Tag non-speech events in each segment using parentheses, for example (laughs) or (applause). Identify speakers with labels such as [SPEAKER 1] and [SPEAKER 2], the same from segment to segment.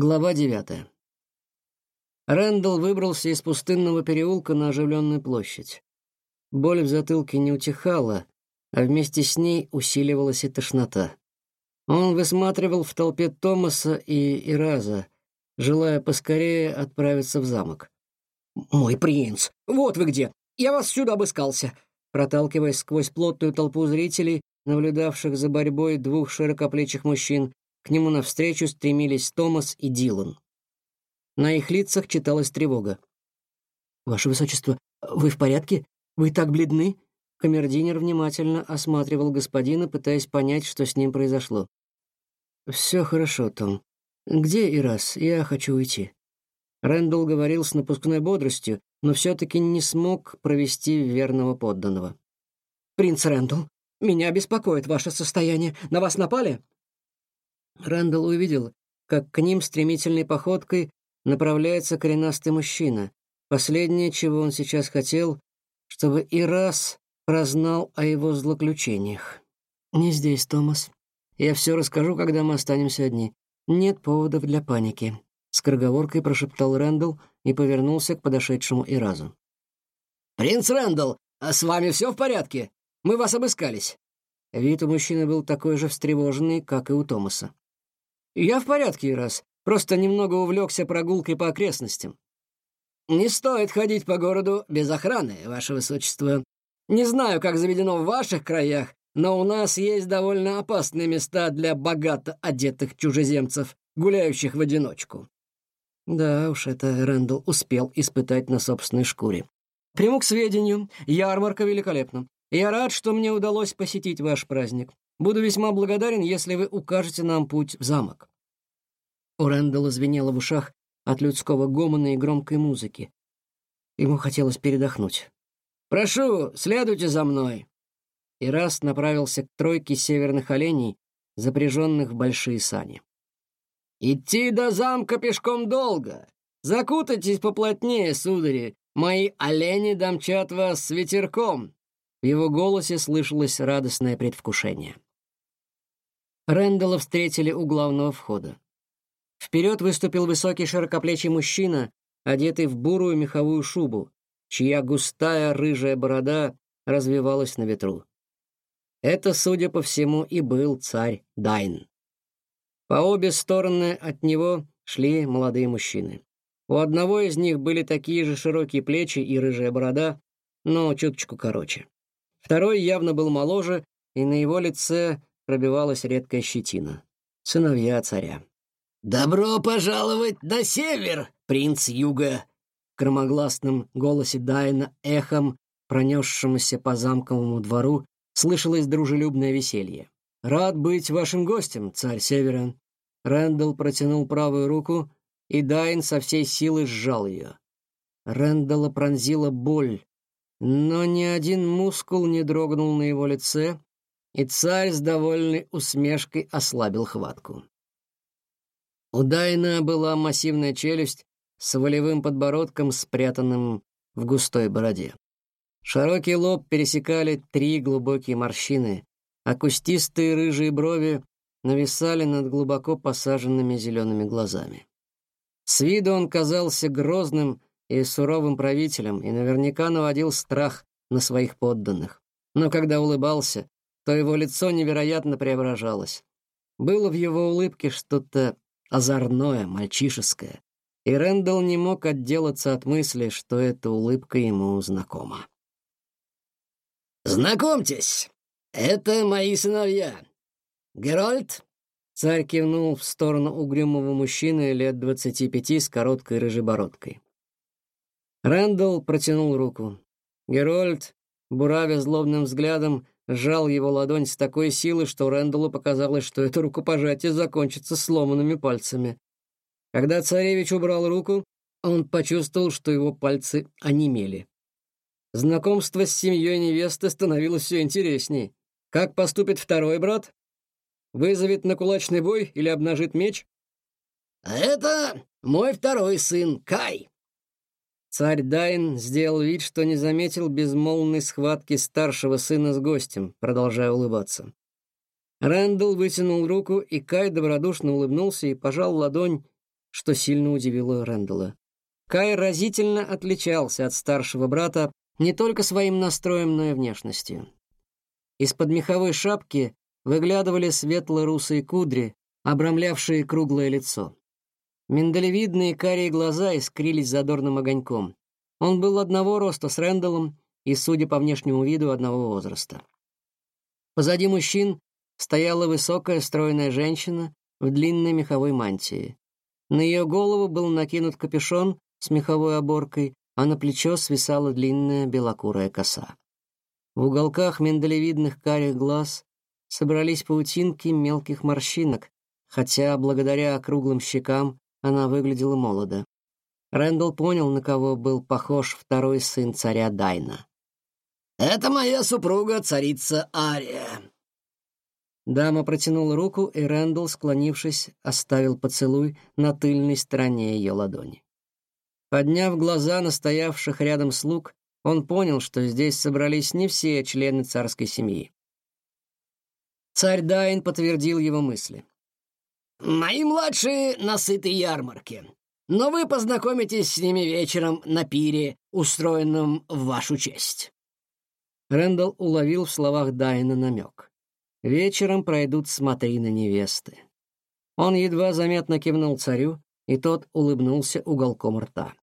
[SPEAKER 1] Глава девятая. Рэндалл выбрался из пустынного переулка на оживленную площадь. Боль в затылке не утихала, а вместе с ней усиливалась и тошнота. Он высматривал в толпе Томаса и Ираза, желая поскорее отправиться в замок.
[SPEAKER 2] «Мой принц, вот вы где! Я вас сюда обыскался!»
[SPEAKER 1] Проталкиваясь сквозь плотную толпу зрителей, наблюдавших за борьбой двух широкоплечих мужчин, к нему навстречу стремились Томас и Дилан. На их лицах читалась тревога.
[SPEAKER 2] «Ваше высочество, вы в порядке? Вы так бледны?»
[SPEAKER 1] Камердинер внимательно осматривал господина, пытаясь понять, что с ним произошло. «Все хорошо, Том. Где Ирас? Я хочу уйти». Рэндалл говорил с напускной бодростью, но все-таки не смог провести верного подданного.
[SPEAKER 2] «Принц Рэндалл, меня беспокоит ваше состояние. На вас напали?»
[SPEAKER 1] Рэндалл увидел, как к ним стремительной походкой направляется коренастый мужчина. Последнее, чего он сейчас хотел, чтобы и раз прознал о его злоключениях. «Не здесь, Томас. Я все расскажу, когда мы останемся одни. Нет поводов для паники», — скороговоркой прошептал Рэндалл и повернулся к подошедшему Иразу.
[SPEAKER 2] «Принц Рэндалл, а с вами все в порядке? Мы вас обыскались».
[SPEAKER 1] Вид у мужчины был такой же встревоженный, как и у Томаса.
[SPEAKER 2] «Я в порядке, раз. Просто немного увлекся прогулкой по окрестностям». «Не стоит ходить по городу без охраны, ваше высочество. Не знаю, как заведено в ваших краях, но у нас есть довольно опасные места для богато одетых чужеземцев, гуляющих в одиночку».
[SPEAKER 1] Да уж, это Рэндалл успел испытать на собственной шкуре.
[SPEAKER 2] «Приму к сведению. Ярмарка великолепна. Я рад, что мне удалось посетить ваш праздник. Буду весьма благодарен, если вы укажете нам путь в замок».
[SPEAKER 1] У Рэндалла звенело в ушах от людского гомона и громкой музыки. Ему хотелось передохнуть.
[SPEAKER 2] «Прошу, следуйте за мной!»
[SPEAKER 1] И раз направился к тройке северных оленей, запряженных в большие сани.
[SPEAKER 2] «Идти до замка пешком долго. Закутайтесь поплотнее, судари. Мои олени домчат вас с ветерком».
[SPEAKER 1] В его голосе слышалось радостное предвкушение. Рэндалла встретили у главного входа. Вперед выступил высокий широкоплечий мужчина, одетый в бурую меховую шубу, чья густая рыжая борода развивалась на ветру. Это, судя по всему, и был царь Дайн. По обе стороны от него шли молодые мужчины. У одного из них были такие же широкие плечи и рыжая борода, но чуточку короче. Второй явно был моложе, и на его лице пробивалась редкая щетина. Сыновья царя.
[SPEAKER 2] «Добро пожаловать на север, принц Юга!» В громогласном голосе Дайна эхом, пронесшемуся по замковому двору, слышалось дружелюбное веселье. «Рад быть вашим гостем, царь Севера!» Рэндалл протянул правую руку, и Дайн со всей силы сжал ее. Рэндалла пронзила боль, но ни один мускул не дрогнул на его лице, и царь с довольной усмешкой ослабил хватку. У Дайна была массивная челюсть с волевым подбородком, спрятанным в густой бороде. Широкий лоб пересекали три глубокие морщины, а кустистые рыжие брови нависали над глубоко посаженными зелеными глазами. С виду он казался грозным и суровым правителем и наверняка наводил страх на своих подданных. Но когда улыбался, то его лицо невероятно преображалось. Было в его улыбке что-то озорное, мальчишеское, и Рэндалл не мог отделаться от мысли, что эта улыбка ему знакома. «Знакомьтесь, это мои сыновья. Герольд?»
[SPEAKER 1] Царь кивнул в сторону угрюмого мужчины лет двадцати пяти с короткой рыжей бородкой. Рэндалл протянул руку. Герольд, буравя злобным взглядом, сжал его ладонь с такой силой, что Рэндаллу показалось, что это рукопожатие закончится сломанными пальцами. Когда царевич убрал руку, он почувствовал, что его пальцы онемели. Знакомство с семьей невесты становилось все интересней. Как поступит второй брат? Вызовет на кулачный бой или обнажит меч?
[SPEAKER 2] «А это мой второй сын, Кай»,
[SPEAKER 1] Царь Дайн сделал вид, что не заметил безмолвной схватки старшего сына с гостем, продолжая улыбаться. Рэндалл вытянул руку, и Кай добродушно улыбнулся и пожал ладонь что сильно удивило Рэндалла. Кай разительно отличался от старшего брата не только своим настроем, но и внешностью. Из-под меховой шапки выглядывали светло-русые кудри, обрамлявшие круглое лицо. Миндалевидные карие глаза искрились задорным огоньком. Он был одного роста с Рэндаллом и, судя по внешнему виду, одного возраста. Позади мужчин стояла высокая стройная женщина в длинной меховой мантии. На ее голову был накинут капюшон с меховой оборкой, а на плечо свисала длинная белокурая коса. В уголках миндалевидных карих глаз собрались паутинки мелких морщинок, хотя благодаря округлым щекам она выглядела молодо. Рэндалл понял, на кого был похож второй сын царя Дайна.
[SPEAKER 2] «Это моя супруга, царица Ария».
[SPEAKER 1] Дама протянула руку, и Рэндалл, склонившись, оставил поцелуй на тыльной стороне ее ладони. Подняв глаза на стоявших рядом слуг, он понял, что здесь собрались не все члены царской семьи. Царь Дайн подтвердил его мысли.
[SPEAKER 2] Мои младшие на сытой ярмарке, но вы познакомитесь с ними вечером на пире, устроенном в вашу честь».
[SPEAKER 1] Рэндалл уловил в словах Дайна намек. «Вечером пройдут смотрины невесты». Он едва заметно кивнул царю, и тот улыбнулся уголком рта.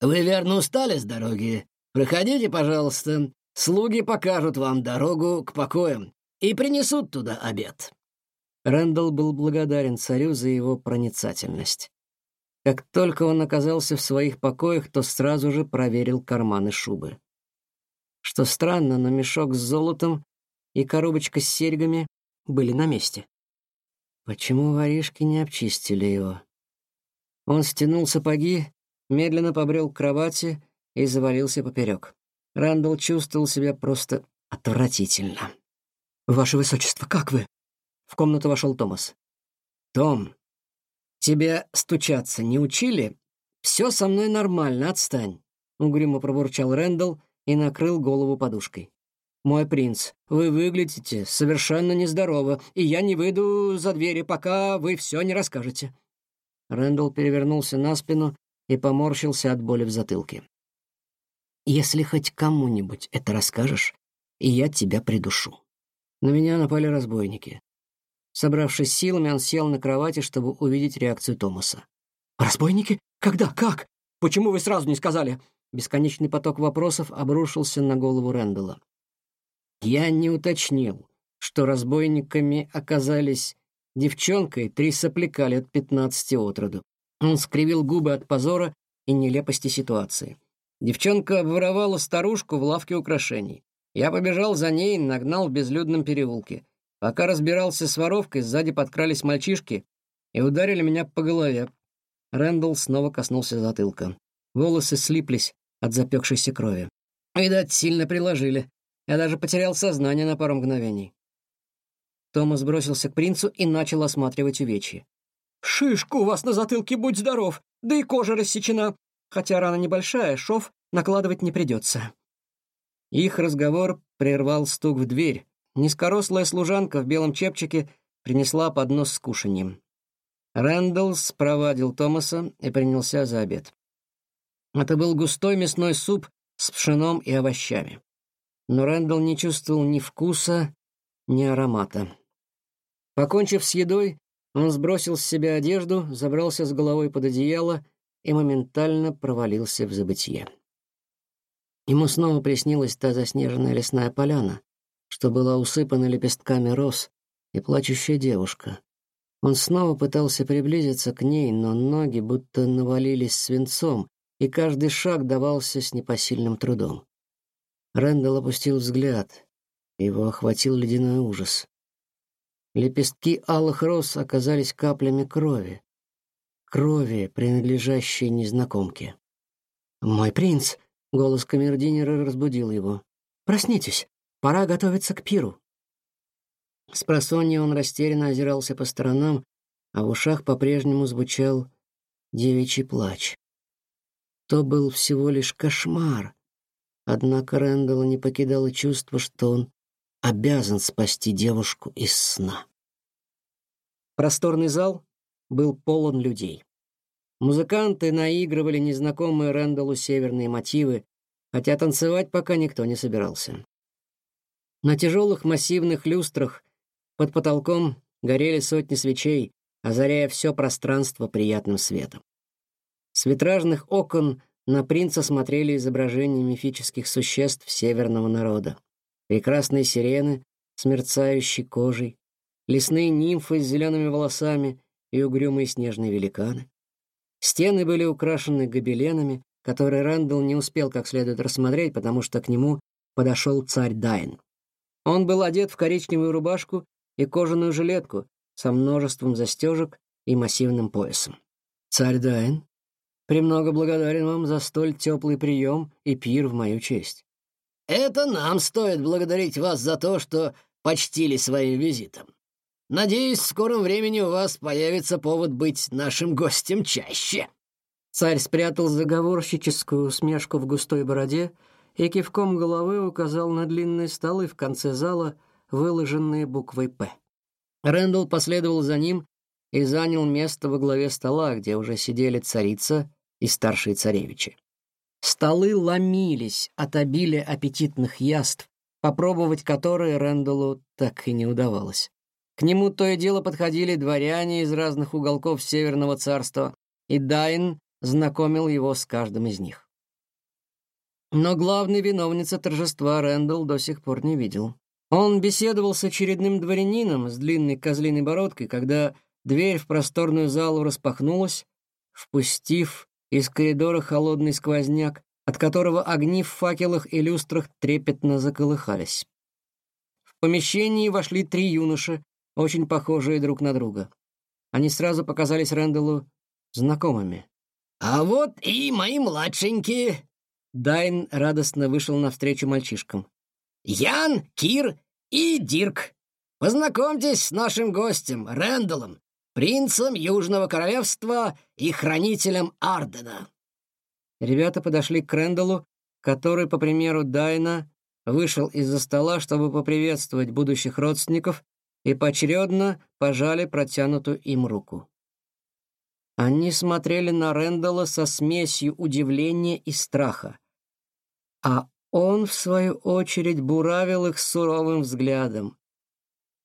[SPEAKER 2] «Вы верно устали с дороги? Проходите, пожалуйста. Слуги покажут вам дорогу к покоям и принесут туда обед».
[SPEAKER 1] Рэндалл был благодарен царю за его проницательность. Как только он оказался в своих покоях, то сразу же проверил карманы шубы. Что странно, но мешок с золотом и коробочка с серьгами были на месте. Почему воришки не обчистили его? Он стянул сапоги, медленно побрел к кровати и завалился поперек. Рэндалл чувствовал себя просто отвратительно. «Ваше высочество, как вы?» В комнату вошел Томас. «Том, тебя стучаться не учили? Все со мной нормально, отстань», — угрюмо пробурчал Рэндалл и накрыл голову подушкой. «Мой принц, вы выглядите совершенно нездорово, и я не выйду за двери, пока вы все не расскажете». Рэндалл перевернулся на спину и поморщился от боли в затылке. «Если хоть кому-нибудь это расскажешь, и я тебя придушу. На меня напали разбойники. Собравшись силами, он сел на кровати, чтобы увидеть реакцию Томаса. «Разбойники? Когда? Как? Почему вы сразу не сказали?» Бесконечный поток вопросов обрушился на голову Рэндалла. «Я не уточнил, что разбойниками оказались девчонкой три сопляка лет пятнадцати от роду. Он скривил губы от позора и нелепости ситуации. Девчонка обворовала старушку в лавке украшений. Я побежал за ней и нагнал в безлюдном переулке. Пока разбирался с воровкой, сзади подкрались мальчишки и ударили меня по голове. Рэндалл снова коснулся затылка. Волосы слиплись от запекшейся крови. Видать, сильно приложили. Я даже потерял сознание на пару мгновений. Томас бросился к принцу и начал осматривать увечья. «Шишку у вас на затылке, будь здоров! Да и кожа рассечена! Хотя рана небольшая, шов накладывать не придется». Их разговор прервал стук в дверь, Низкорослая служанка в белом чепчике принесла поднос с кушаньем. Рэндалл спровадил Томаса и принялся за обед. Это был густой мясной суп с пшеном и овощами. Но Рэндалл не чувствовал ни вкуса, ни аромата. Покончив с едой, он сбросил с себя одежду, забрался с головой под одеяло и моментально провалился в забытье. Ему снова приснилась та заснеженная лесная поляна, что была усыпана лепестками роз, и плачущая девушка. Он снова пытался приблизиться к ней, но ноги будто навалились свинцом, и каждый шаг давался с непосильным трудом. Рэндалл опустил взгляд. Его охватил ледяной ужас. Лепестки алых роз оказались каплями крови. Крови, принадлежащей незнакомке. «Мой принц!» — голос камердинера разбудил его. «Проснитесь! Пора готовиться к пиру. С просонья он растерянно озирался по сторонам, а в ушах по-прежнему звучал девичий плач. То был всего лишь кошмар. Однако Рэндалла не покидало чувство, что он обязан спасти девушку из сна. Просторный зал был полон людей. Музыканты наигрывали незнакомые Рэндаллу северные мотивы, хотя танцевать пока никто не собирался. На тяжелых массивных люстрах под потолком горели сотни свечей, озаряя все пространство приятным светом. С витражных окон на принца смотрели изображения мифических существ северного народа. Прекрасные сирены с мерцающей кожей, лесные нимфы с зелеными волосами и угрюмые снежные великаны. Стены были украшены гобеленами, которые Рэндалл не успел как следует рассмотреть, потому что к нему подошел царь Дайн. Он был одет в коричневую рубашку и кожаную жилетку со множеством застежек и массивным поясом. «Царь Дайн, премного благодарен вам за столь теплый прием и пир в мою честь».
[SPEAKER 2] «Это нам стоит благодарить вас за то, что почтили своим визитом. Надеюсь, в скором времени у вас появится повод быть нашим гостем чаще».
[SPEAKER 1] Царь спрятал заговорщическую усмешку в густой бороде и кивком головы указал на длинные столы в конце зала, выложенные буквой «П». Рэндалл последовал за ним и занял место во главе стола, где уже сидели царица и старшие царевичи. Столы ломились от обилия аппетитных яств, попробовать которые Рэндаллу так и не удавалось. К нему то и дело подходили дворяне из разных уголков Северного царства, и Дайн знакомил его с каждым из них. Но главной виновницы торжества Рэндалл до сих пор не видел. Он беседовал с очередным дворянином с длинной козлиной бородкой, когда дверь в просторную залу распахнулась, впустив из коридора холодный сквозняк, от которого огни в факелах и люстрах трепетно заколыхались. В помещении вошли три юноши очень похожие друг на друга. Они сразу показались Рэндаллу знакомыми.
[SPEAKER 2] «А вот и мои младшенькие!»
[SPEAKER 1] Дайн радостно вышел навстречу мальчишкам.
[SPEAKER 2] «Ян, Кир и Дирк. Познакомьтесь с нашим гостем, Рэндаллом, принцем Южного Королевства и хранителем Ардена».
[SPEAKER 1] Ребята подошли к Рэндаллу, который, по примеру Дайна, вышел из-за стола, чтобы поприветствовать будущих родственников и поочередно пожали протянутую им руку. Они смотрели на Рэндалла со смесью удивления и страха, а он, в свою очередь, буравил их суровым взглядом.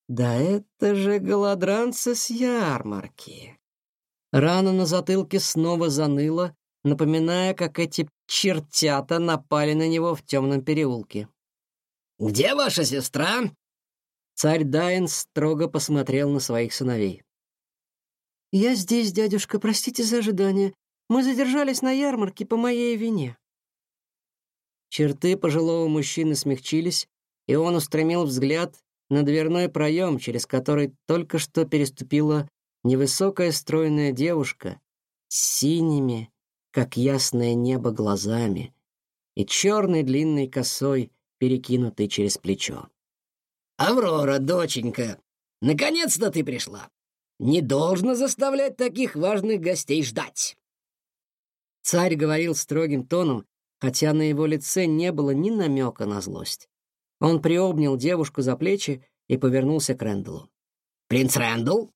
[SPEAKER 1] «Да это же голодранцы с ярмарки!» Рана на затылке снова заныла, напоминая, как эти чертята напали на него в темном переулке.
[SPEAKER 2] «Где ваша сестра?»
[SPEAKER 1] Царь Дайн строго посмотрел на своих сыновей. «Я здесь, дядюшка, простите за ожидание. Мы задержались на ярмарке по моей вине». Черты пожилого мужчины смягчились, и он устремил взгляд на дверной проем, через который только что переступила невысокая стройная девушка с синими, как ясное небо, глазами и черной длинной косой, перекинутой через плечо.
[SPEAKER 2] «Аврора, доченька, наконец-то ты пришла. Не должно заставлять таких важных гостей ждать».
[SPEAKER 1] Царь говорил строгим тоном, хотя на его лице не было ни намека на злость. Он приобнял девушку за плечи и повернулся к Рэндаллу.
[SPEAKER 2] «Принц Рэндалл,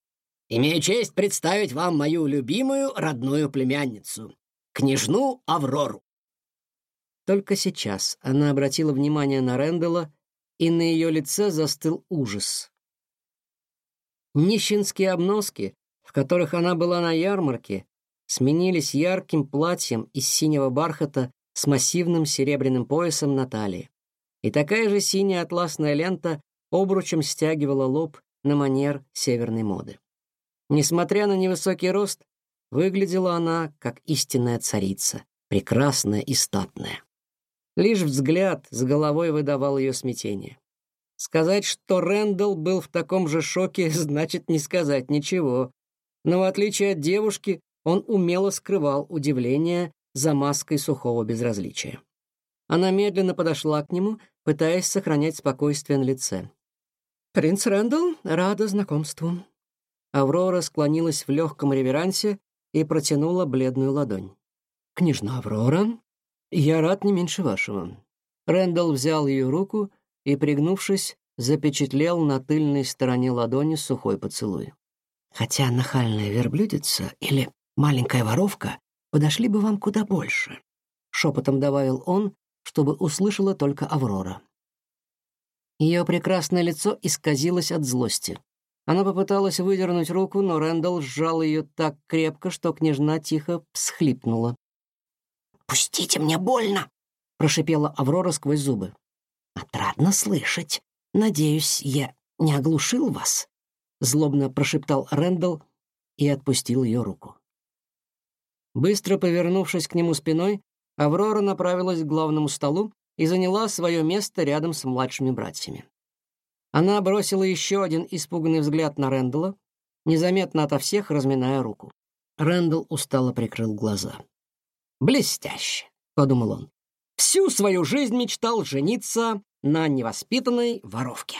[SPEAKER 2] имею честь представить вам мою любимую родную племянницу, княжну Аврору».
[SPEAKER 1] Только сейчас она обратила внимание на Рэндалла и на ее лице застыл ужас. Нищенские обноски, в которых она была на ярмарке, сменились ярким платьем из синего бархата с массивным серебряным поясом на талии. И такая же синяя атласная лента обручем стягивала лоб на манер северной моды. Несмотря на невысокий рост, выглядела она как истинная царица, прекрасная и статная. Лишь взгляд с головой выдавал ее смятение. Сказать, что Рэндалл был в таком же шоке, (laughs) значит не сказать ничего. Но в отличие от девушки, он умело скрывал удивление за маской сухого безразличия. Она медленно подошла к нему, пытаясь сохранять спокойствие на лице. «Принц Рэндалл, рада знакомству». Аврора склонилась в легком реверансе и протянула бледную ладонь. «Княжна Аврора, «Я рад не меньше вашего». Рэндалл взял ее руку и, пригнувшись, запечатлел на тыльной стороне ладони сухой поцелуй. Хотя нахальная верблюдица или
[SPEAKER 2] маленькая воровка подошли бы вам куда больше», — шепотом добавил он, чтобы услышала только Аврора. Ее прекрасное лицо исказилось от злости. Она попыталась выдернуть руку, но Рэндалл сжал ее так крепко, что княжна тихо всхлипнула. «Пустите, мне больно!» — прошипела Аврора сквозь зубы. «Отрадно слышать. Надеюсь, я не оглушил вас?» — злобно прошептал Рэндалл и отпустил ее руку.
[SPEAKER 1] Быстро повернувшись к нему спиной, Аврора направилась к главному столу и заняла свое место рядом с младшими братьями. Она бросила еще один испуганный взгляд на Рэндалла, незаметно ото всех разминая руку. Рэндалл устало прикрыл глаза. «Блестяще!» — подумал он. «Всю свою жизнь мечтал жениться на невоспитанной воровке».